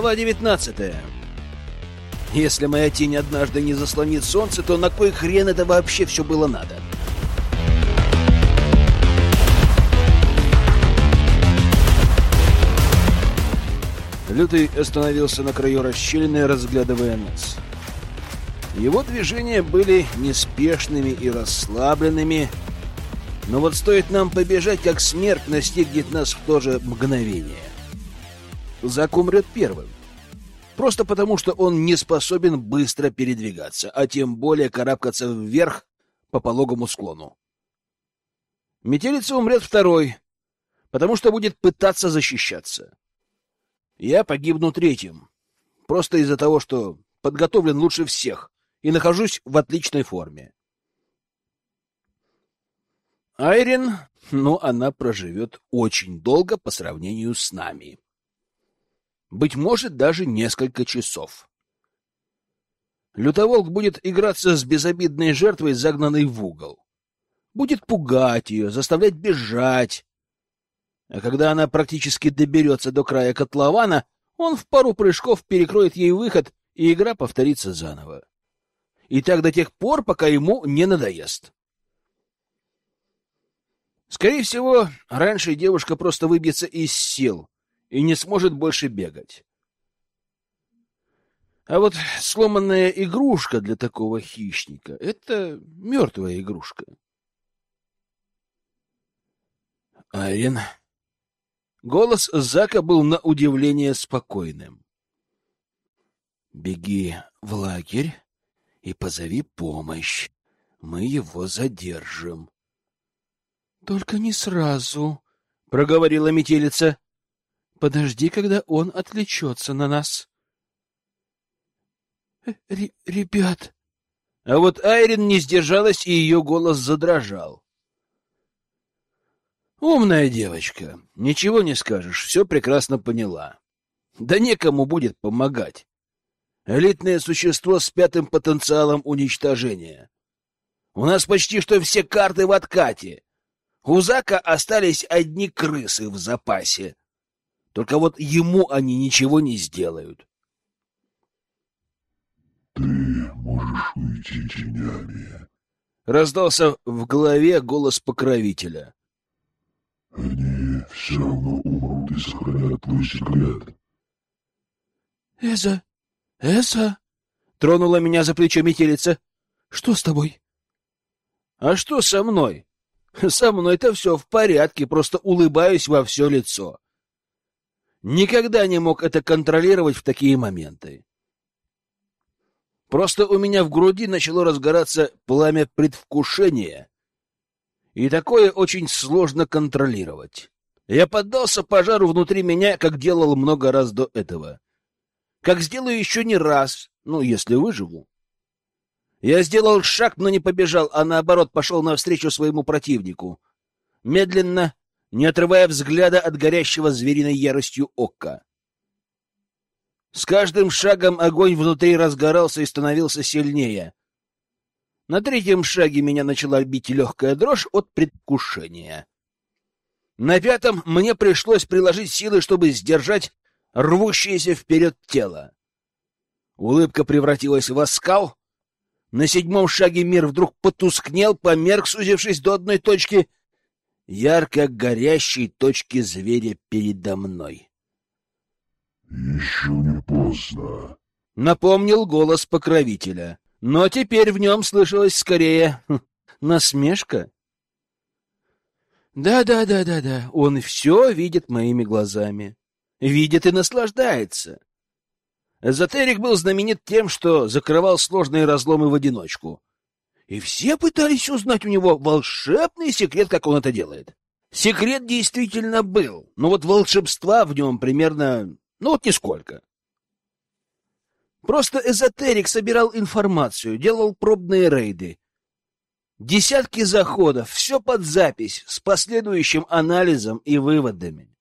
Глава 19 Если моя тень однажды не заслонит солнце, то на кой хрен это вообще все было надо? Лютый остановился на краю расщелины, разглядывая нас. Его движения были неспешными и расслабленными, но вот стоит нам побежать, как смерть настигнет нас в то же мгновение. Зак умрет первым. Просто потому, что он не способен быстро передвигаться, а тем более карабкаться вверх по пологому склону. Метелица умрет второй, потому что будет пытаться защищаться. Я погибну третьим, просто из-за того, что подготовлен лучше всех и нахожусь в отличной форме. Айрин, ну, она проживет очень долго по сравнению с нами. Быть может, даже несколько часов. Лютоволк будет играться с безобидной жертвой, загнанной в угол. Будет пугать ее, заставлять бежать. А когда она практически доберется до края котлована, он в пару прыжков перекроет ей выход, и игра повторится заново. И так до тех пор, пока ему не надоест. Скорее всего, раньше девушка просто выбьется из сил и не сможет больше бегать. А вот сломанная игрушка для такого хищника — это мертвая игрушка. Айрин. Голос Зака был на удивление спокойным. «Беги в лагерь и позови помощь. Мы его задержим». Только не сразу, проговорила метелица. Подожди, когда он отвлечется на нас. Р ребят. А вот Айрин не сдержалась, и ее голос задрожал. Умная девочка, ничего не скажешь, все прекрасно поняла. Да некому будет помогать. Элитное существо с пятым потенциалом уничтожения. У нас почти что все карты в откате. У Зака остались одни крысы в запасе. Только вот ему они ничего не сделают. «Ты можешь уйти тенями», — раздался в голове голос покровителя. «Они все равно умрут и сохранят твой секрет». «Эза! Эза!» — тронула меня за плечо метелица. «Что с тобой?» «А что со мной?» Со мной-то все в порядке, просто улыбаюсь во все лицо. Никогда не мог это контролировать в такие моменты. Просто у меня в груди начало разгораться пламя предвкушения, и такое очень сложно контролировать. Я поддался пожару внутри меня, как делал много раз до этого. Как сделаю еще не раз, ну, если выживу. Я сделал шаг, но не побежал, а наоборот пошел навстречу своему противнику. Медленно, не отрывая взгляда от горящего звериной яростью ока. С каждым шагом огонь внутри разгорался и становился сильнее. На третьем шаге меня начала бить легкая дрожь от предвкушения. На пятом мне пришлось приложить силы, чтобы сдержать рвущееся вперед тело. Улыбка превратилась в оскал, на седьмом шаге мир вдруг потускнел, померк, сузившись до одной точки, ярко горящей точки зверя передо мной. «Еще не поздно», — напомнил голос покровителя. Но теперь в нем слышалась скорее хм, насмешка. Да-да-да-да-да, он все видит моими глазами. Видит и наслаждается. Эзотерик был знаменит тем, что закрывал сложные разломы в одиночку. И все пытались узнать у него волшебный секрет, как он это делает. Секрет действительно был, но вот волшебства в нем примерно, ну вот нисколько. Просто эзотерик собирал информацию, делал пробные рейды. Десятки заходов, все под запись, с последующим анализом и выводами.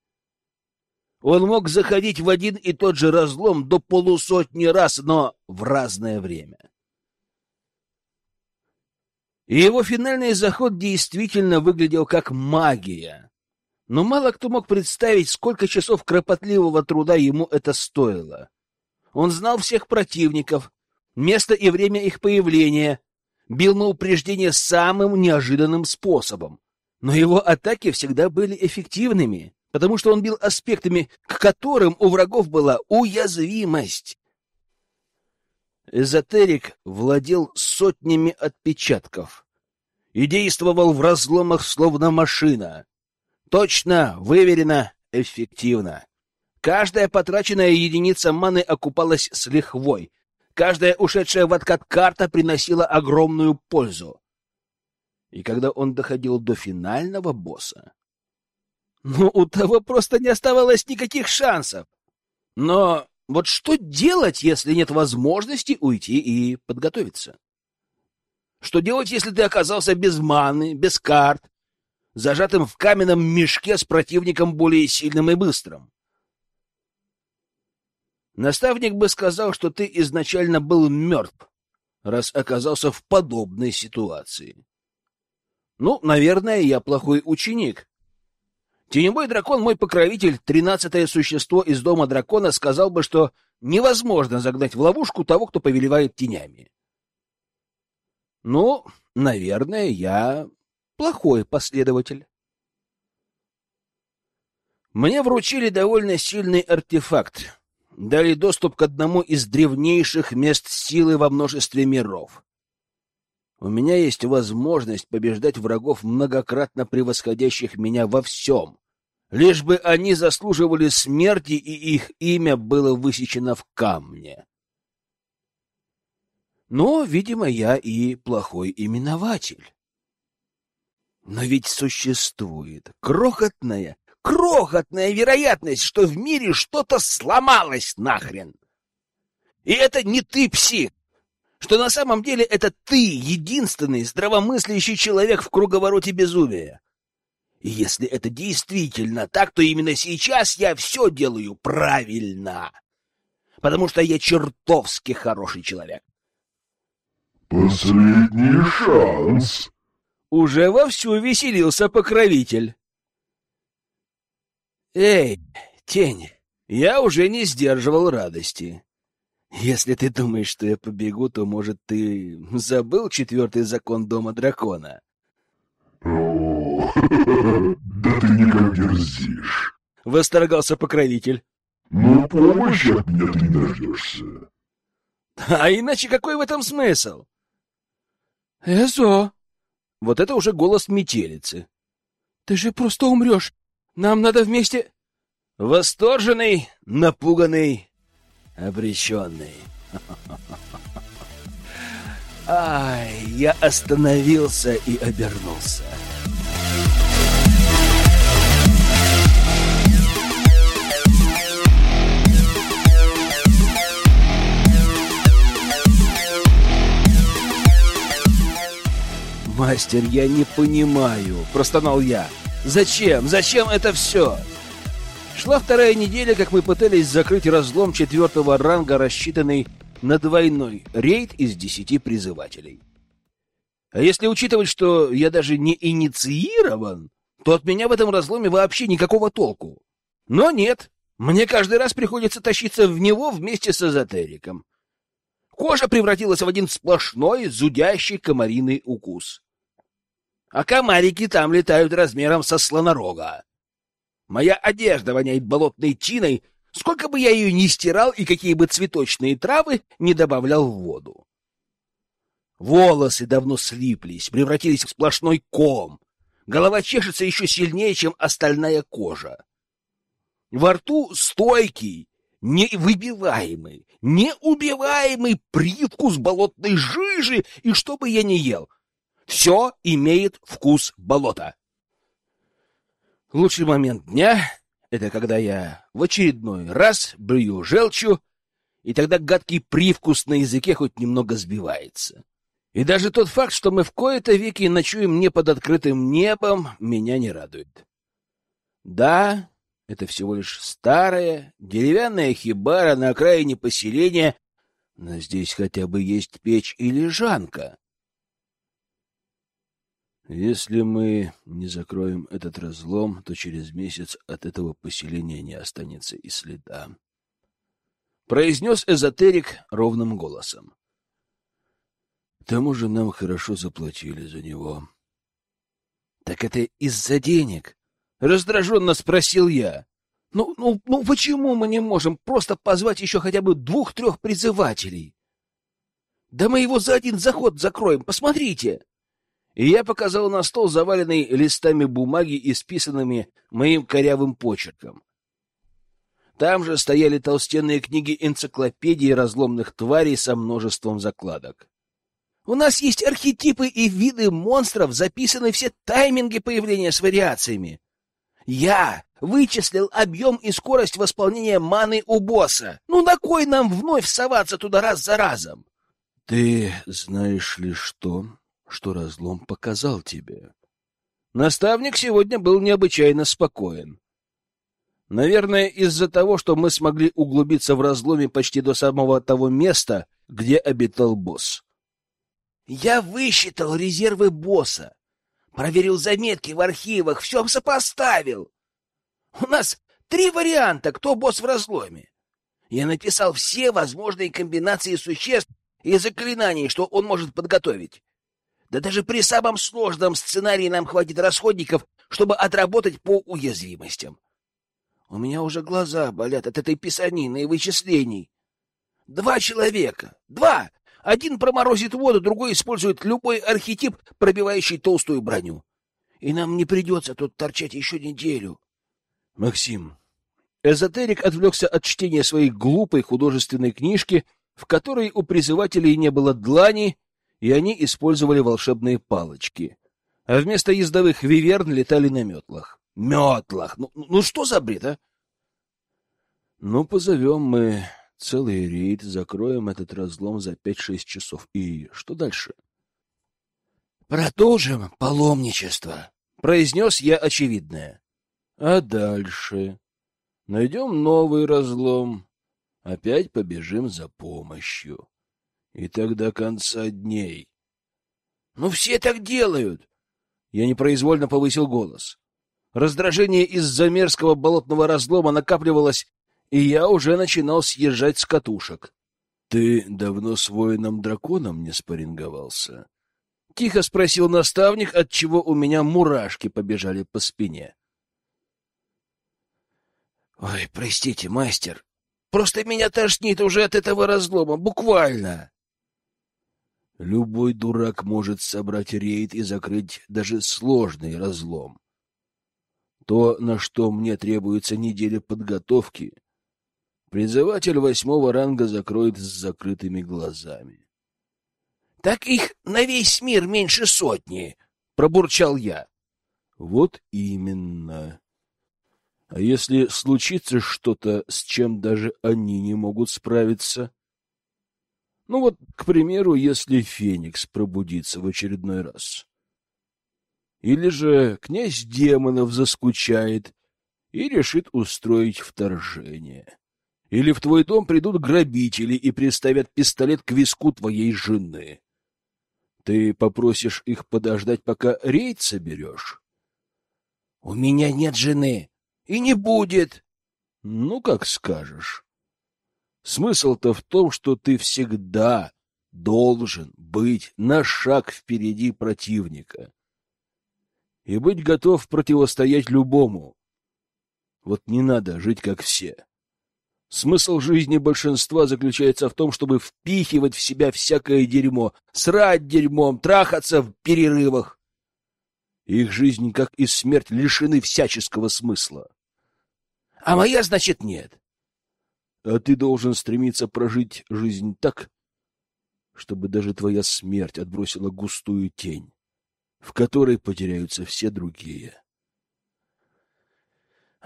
Он мог заходить в один и тот же разлом до полусотни раз, но в разное время. И его финальный заход действительно выглядел как магия. Но мало кто мог представить, сколько часов кропотливого труда ему это стоило. Он знал всех противников, место и время их появления, бил на упреждение самым неожиданным способом. Но его атаки всегда были эффективными, потому что он бил аспектами, к которым у врагов была уязвимость. Эзотерик владел сотнями отпечатков и действовал в разломах словно машина. Точно, выверено, эффективно. Каждая потраченная единица маны окупалась с лихвой. Каждая ушедшая в откат карта приносила огромную пользу. И когда он доходил до финального босса, ну, у того просто не оставалось никаких шансов. Но вот что делать, если нет возможности уйти и подготовиться? Что делать, если ты оказался без маны, без карт, зажатым в каменном мешке с противником более сильным и быстрым? Наставник бы сказал, что ты изначально был мертв, раз оказался в подобной ситуации. Ну, наверное, я плохой ученик, Теневой дракон, мой покровитель, тринадцатое существо из дома дракона, сказал бы, что невозможно загнать в ловушку того, кто повелевает тенями. Ну, наверное, я плохой последователь. Мне вручили довольно сильный артефакт. Дали доступ к одному из древнейших мест силы во множестве миров. У меня есть возможность побеждать врагов, многократно превосходящих меня во всем, лишь бы они заслуживали смерти и их имя было высечено в камне. Но, видимо, я и плохой именователь. Но ведь существует крохотная, крохотная вероятность, что в мире что-то сломалось нахрен. И это не ты, псих, что на самом деле это ты, единственный здравомыслящий человек в круговороте безумия. И если это действительно так, то именно сейчас я все делаю правильно. Потому что я чертовски хороший человек. Последний шанс. Уже вовсю веселился покровитель. Эй, тень, я уже не сдерживал радости. Если ты думаешь, что я побегу, то, может, ты забыл четвертый закон Дома Дракона? О, да ты никак дерзишь. Восторгался покровитель. Но помощи от меня ты не дождешься. А иначе какой в этом смысл? Эзо! Вот это уже голос метелицы. Ты же просто умрешь. Нам надо вместе... Восторженный, напуганный, обреченный. Ай, я остановился и обернулся. «Мастер, я не понимаю», — простонал я. «Зачем? Зачем это все?» Шла вторая неделя, как мы пытались закрыть разлом четвертого ранга, рассчитанный на двойной рейд из десяти призывателей. А если учитывать, что я даже не инициирован, то от меня в этом разломе вообще никакого толку. Но нет, мне каждый раз приходится тащиться в него вместе с эзотериком. Кожа превратилась в один сплошной, зудящий комариный укус. А комарики там летают размером со слонорога. Моя одежда воняет болотной тиной, Сколько бы я ее ни стирал и какие бы цветочные травы не добавлял в воду. Волосы давно слиплись, превратились в сплошной ком. Голова чешется еще сильнее, чем остальная кожа. Во рту стойкий, невыбиваемый, неубиваемый привкус болотной жижи, и что бы я ни ел, все имеет вкус болота. Лучший момент дня это когда я в очередной раз брю желчью, и тогда гадкий привкус на языке хоть немного сбивается. И даже тот факт, что мы в кои-то веки ночуем не под открытым небом, меня не радует. Да, это всего лишь старая деревянная хибара на окраине поселения, но здесь хотя бы есть печь и лежанка. Если мы не закроем этот разлом, то через месяц от этого поселения не останется и следа. Произнес эзотерик ровным голосом. К тому же нам хорошо заплатили за него. — Так это из-за денег? — раздраженно спросил я. Ну, ну, ну почему мы не можем просто позвать еще хотя бы двух-трех призывателей? Да мы его за один заход закроем, посмотрите. И я показал на стол, заваленный листами бумаги и списанными моим корявым почерком. Там же стояли толстенные книги энциклопедии разломных тварей со множеством закладок. У нас есть архетипы и виды монстров, записаны все тайминги появления с вариациями. Я вычислил объем и скорость восполнения маны у босса. Ну на кой нам вновь соваться туда раз за разом? Ты знаешь ли что, что разлом показал тебе? Наставник сегодня был необычайно спокоен. Наверное, из-за того, что мы смогли углубиться в разломе почти до самого того места, где обитал босс. Я высчитал резервы босса, проверил заметки в архивах, все сопоставил. У нас три варианта, кто босс в разломе. Я написал все возможные комбинации существ и заклинаний, что он может подготовить. Да даже при самом сложном сценарии нам хватит расходников, чтобы отработать по уязвимостям. У меня уже глаза болят от этой писанины и вычислений. Два человека. Два! Один проморозит воду, другой использует любой архетип, пробивающий толстую броню. И нам не придется тут торчать еще неделю. Максим. Эзотерик отвлекся от чтения своей глупой художественной книжки, в которой у призывателей не было длани, и они использовали волшебные палочки. А вместо ездовых виверн летали на метлах. Метлах! Ну, ну что за бред, а? Ну, позовем мы целый рейд, закроем этот разлом за пять-шесть часов. И что дальше? Продолжим паломничество, произнес я очевидное. А дальше? Найдем новый разлом, опять побежим за помощью. И тогда конца дней. Ну, все так делают. Я непроизвольно повысил голос. Раздражение из-за мерзкого болотного разлома накапливалось, и я уже начинал съезжать с катушек. — Ты давно с воином-драконом не спарринговался? — тихо спросил наставник, отчего у меня мурашки побежали по спине. Ой, простите, мастер. Просто меня тошнит уже от этого разлома, буквально. Любой дурак может собрать рейд и закрыть даже сложный разлом. То, на что мне требуется неделя подготовки, призыватель восьмого ранга закроет с закрытыми глазами. — Так их на весь мир меньше сотни, — пробурчал я. — Вот именно. А если случится что-то, с чем даже они не могут справиться? Ну вот, к примеру, если Феникс пробудится в очередной раз. Или же князь демонов заскучает и решит устроить вторжение. Или в твой дом придут грабители и приставят пистолет к виску твоей жены. Ты попросишь их подождать, пока рейд соберешь? — У меня нет жены, и не будет. Ну, как скажешь. Смысл-то в том, что ты всегда должен быть на шаг впереди противника и быть готов противостоять любому. Вот не надо жить как все. Смысл жизни большинства заключается в том, чтобы впихивать в себя всякое дерьмо, срать дерьмом, трахаться в перерывах. Их жизнь, как и смерть, лишены всяческого смысла а моя, значит, нет. А ты должен стремиться прожить жизнь так, чтобы даже твоя смерть отбросила густую тень, в которой потеряются все другие.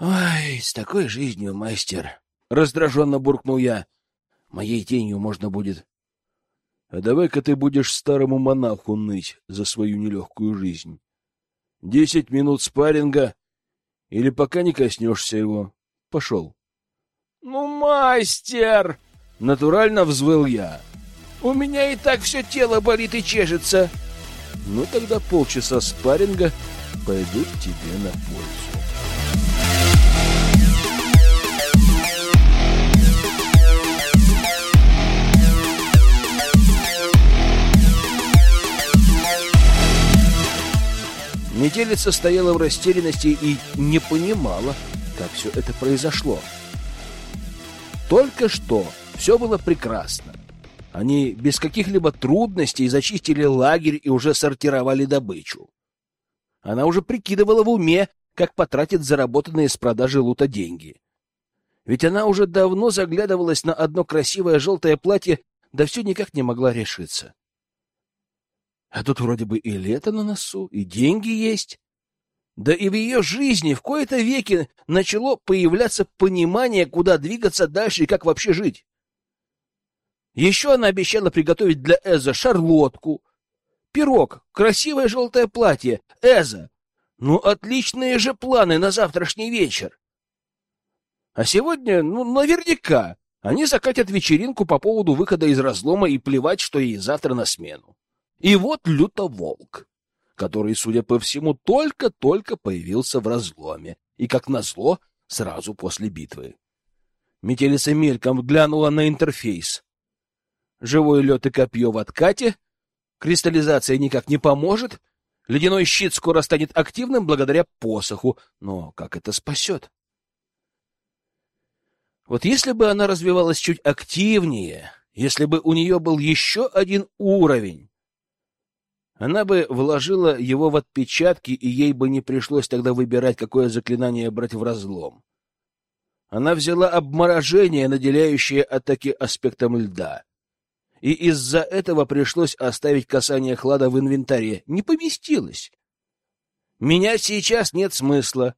Ой, с такой жизнью, мастер, раздраженно буркнул я. Моей тенью можно будет. А давай-ка ты будешь старому монаху ныть за свою нелегкую жизнь. Десять минут спарринга, или пока не коснешься его пошел. «Ну, мастер!» — натурально взвыл я. «У меня и так все тело болит и чешется!» Ну тогда полчаса спарринга пойдут тебе на пользу. Метелица стояла в растерянности и не понимала, как все это произошло. Только что все было прекрасно. Они без каких-либо трудностей зачистили лагерь и уже сортировали добычу. Она уже прикидывала в уме, как потратит заработанные с продажи лута деньги. Ведь она уже давно заглядывалась на одно красивое желтое платье, да все никак не могла решиться. А тут вроде бы и лето на носу, и деньги есть. Да и в ее жизни в кои-то веки начало появляться понимание, куда двигаться дальше и как вообще жить. Еще она обещала приготовить для Эза шарлотку, пирог, красивое желтое платье. Эза, ну отличные же планы на завтрашний вечер. А сегодня, ну, наверняка, они закатят вечеринку по поводу выхода из разлома и плевать, что ей завтра на смену. И вот лютоволк, который, судя по всему, только-только появился в разломе, и, как назло, сразу после битвы. Метелица мельком глянула на интерфейс. Живой лед и копье в откате, кристаллизация никак не поможет, ледяной щит скоро станет активным благодаря посоху, но как это спасет? Вот если бы она развивалась чуть активнее, если бы у нее был еще один уровень, она бы вложила его в отпечатки, и ей бы не пришлось тогда выбирать, какое заклинание брать в разлом. Она взяла обморожение, наделяющее атаки аспектом льда. И из-за этого пришлось оставить касание хлада в инвентаре. Не поместилось. Менять сейчас нет смысла.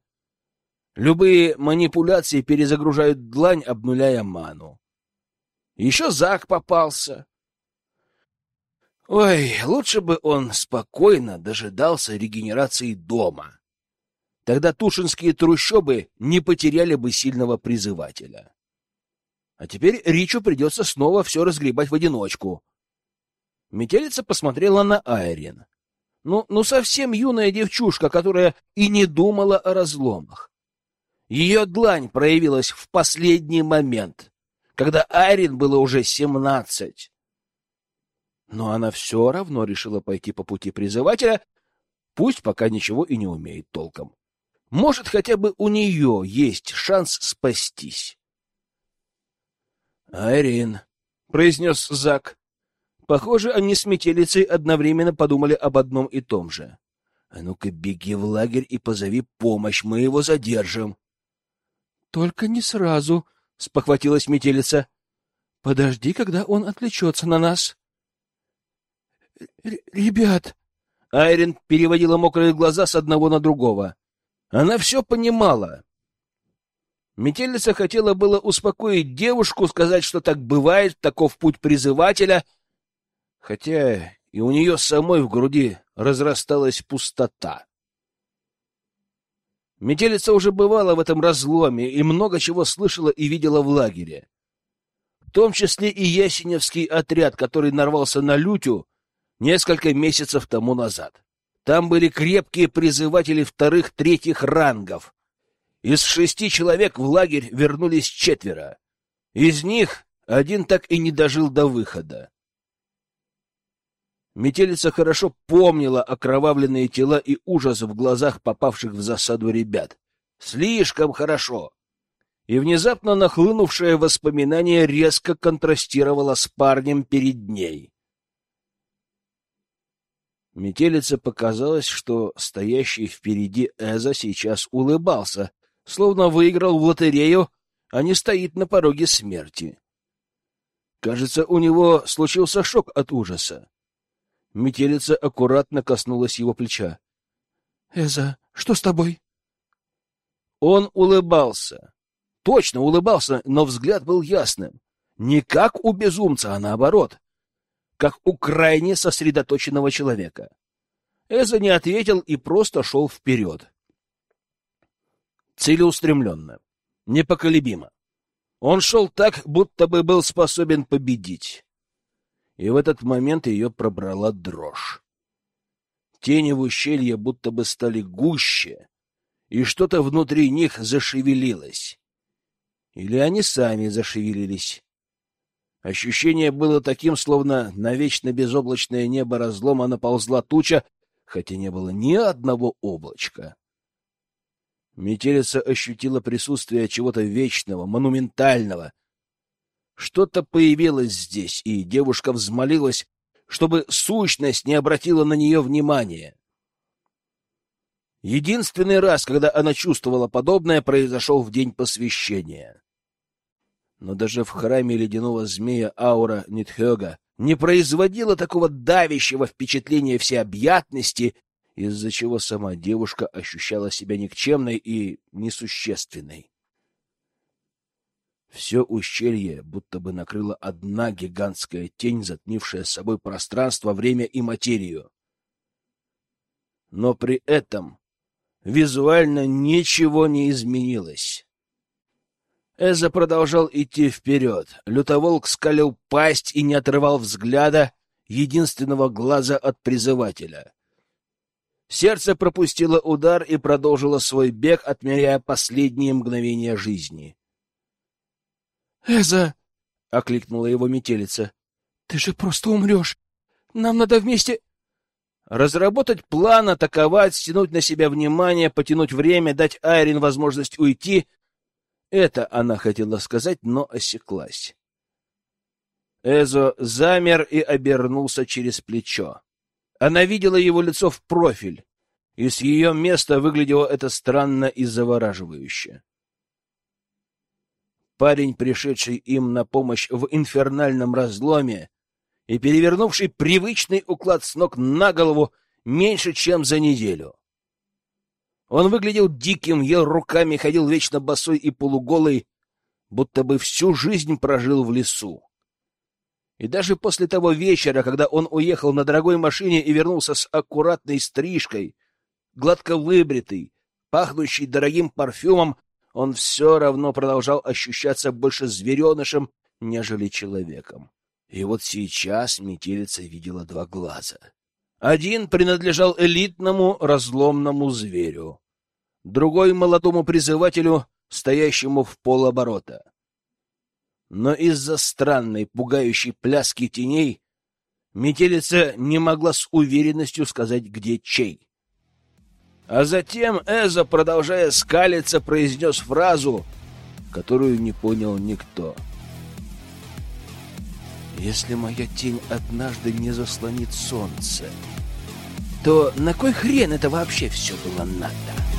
Любые манипуляции перезагружают длань, обнуляя ману. Еще Зак попался. Ой, лучше бы он спокойно дожидался регенерации дома. Тогда тушинские трущобы не потеряли бы сильного призывателя. А теперь Ричу придется снова все разгребать в одиночку. Метелица посмотрела на Айрин. Ну, ну совсем юная девчушка, которая и не думала о разломах. Ее длань проявилась в последний момент, когда Айрин было уже семнадцать. Но она все равно решила пойти по пути призывателя, пусть пока ничего и не умеет толком. Может, хотя бы у нее есть шанс спастись. «Айрин», — произнес Зак. Похоже, они с метелицей одновременно подумали об одном и том же. «А ну-ка, беги в лагерь и позови помощь, мы его задержим». «Только не сразу», — спохватилась метелица. «Подожди, когда он отвлечется на нас». «Ребят!» Айрин переводила мокрые глаза с одного на другого. Она все понимала. Метелица хотела было успокоить девушку, сказать, что так бывает, таков путь призывателя, хотя и у нее самой в груди разрасталась пустота. Метелица уже бывала в этом разломе и много чего слышала и видела в лагере. В том числе и ясеневский отряд, который нарвался на лютю, несколько месяцев тому назад. Там были крепкие призыватели вторых, третьих рангов. Из шести человек в лагерь вернулись четверо. Из них один так и не дожил до выхода. Метелица хорошо помнила окровавленные тела и ужас в глазах попавших в засаду ребят. Слишком хорошо. И внезапно нахлынувшее воспоминание резко контрастировало с парнем перед ней. Метелице показалось, что стоящий впереди Эза сейчас улыбался, словно выиграл в лотерею, а не стоит на пороге смерти. Кажется, у него случился шок от ужаса. Метелица аккуратно коснулась его плеча. — Эза, что с тобой? Он улыбался. Точно улыбался, но взгляд был ясным. Не как у безумца, а наоборот как у крайне сосредоточенного человека. Эза не ответил и просто шел вперед. Целеустремленно, непоколебимо. Он шел так, будто бы был способен победить. И в этот момент ее пробрала дрожь. Тени в ущелье будто бы стали гуще, и что-то внутри них зашевелилось. Или они сами зашевелились. Ощущение было таким, словно на вечно безоблачное небо разлома наползла туча, хотя не было ни одного облачка. Метелица ощутила присутствие чего-то вечного, монументального. Что-то появилось здесь, и девушка взмолилась, чтобы сущность не обратила на нее внимания. Единственный раз, когда она чувствовала подобное, произошел в день посвящения. Но даже в храме ледяного змея аура Нитхёга не производила такого давящего впечатления всеобъятности из-за чего сама девушка ощущала себя никчемной и несущественной. Все ущелье будто бы накрыла одна гигантская тень, затмившая собой пространство, время и материю. Но при этом визуально ничего не изменилось. Эза продолжал идти вперед. Лютоволк скалил пасть и не отрывал взгляда единственного глаза от призывателя. Сердце пропустило удар и продолжило свой бег, отмеряя последние мгновения жизни. «Эза!» — окликнула его метелица. «Ты же просто умрешь! Нам надо вместе...» Разработать план, атаковать, стянуть на себя внимание, потянуть время, дать Айрин возможность уйти — это она хотела сказать, но осеклась. Эзо замер и обернулся через плечо. Она видела его лицо в профиль, и с ее места выглядело это странно и завораживающе. Парень, пришедший им на помощь в инфернальном разломе и перевернувший привычный уклад с ног на голову меньше, чем за неделю. Он выглядел диким, ел руками, ходил вечно босой и полуголый, будто бы всю жизнь прожил в лесу. И даже после того вечера, когда он уехал на дорогой машине и вернулся с аккуратной стрижкой, гладко выбритый, пахнущий дорогим парфюмом, он все равно продолжал ощущаться больше зверенышем, нежели человеком. И вот сейчас метелица видела два глаза. Один принадлежал элитному разломному зверю, другой — молодому призывателю, стоящему в полоборота но из-за странной, пугающей пляски теней метелица не могла с уверенностью сказать, где чей. А затем Эза, продолжая скалиться, произнес фразу, которую не понял никто. «Если моя тень однажды не заслонит солнце, то на кой хрен это вообще все было надо?»